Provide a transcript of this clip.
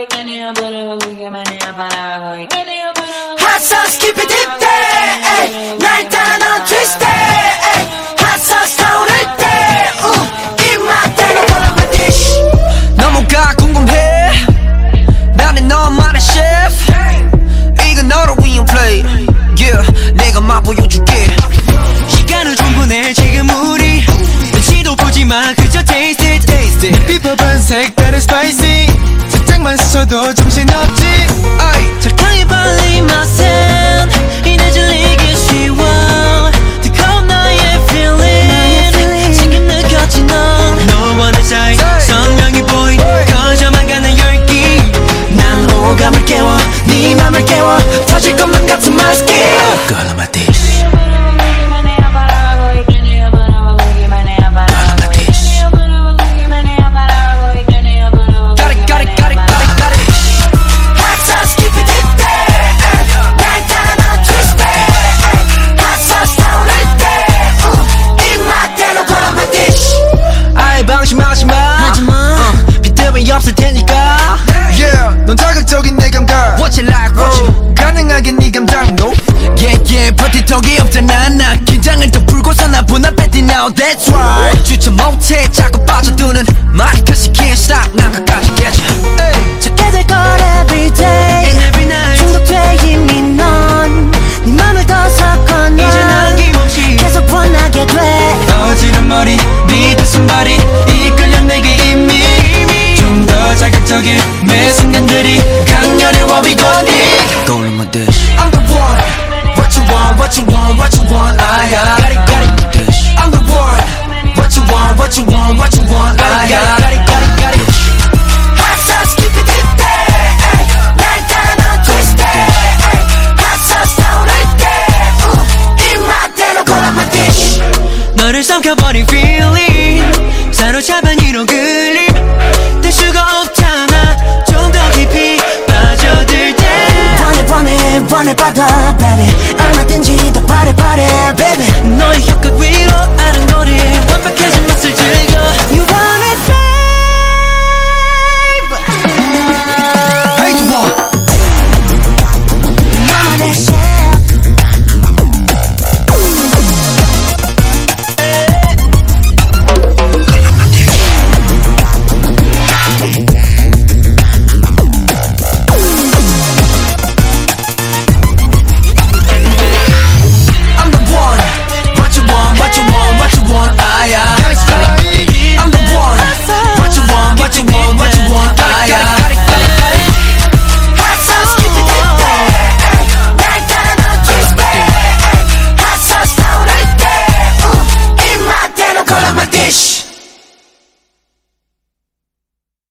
Hot sauce keep it deep day 날 따라 넌 twist day Hot sauce 타오를 때 uh, 입맛대로 돌아가 dish 너무가 궁금해 나는 너만의 셰프 이건 너를 위한 play yeah 내가 맛보여줄게 시간은 충분해 지금 우리 눈치도 보지 마 그저 taste it taste it 비법은 색다른 spicy 살짝만 써도 정신없지. 아이 설탕이 발린 맛은 이내 질리기 쉬워. 뜨거운 너의 feeling. 지금 느꼈지 넌 너와 내 사이. 선명히 보인 커져만 가는 열기. 난 오감을 깨워. 네 맘을 깨워. 터질 것만 같은 맛있게 Girl on my dish now that's right. 주체 못해 자꾸 빠져드는 말이 cause you can't stop 난 끝까지 깨져. 찾게 될걸 everyday every night. 중독돼 이미 넌네 맘을 더 섞어놔. 이제 남김없이 계속 원하게 돼. 어지른 머리 밑에 손발이 이끌 삼켜버린 feeling. 사로잡은 이런 그림. 뗄 수가 없잖아. 좀 더 깊이 빠져들 때. 원해 원해 원해 받아 baby. 얼마든지 더 바래 바래 baby. 너의 혀끝 위로 아른거리 완벽해진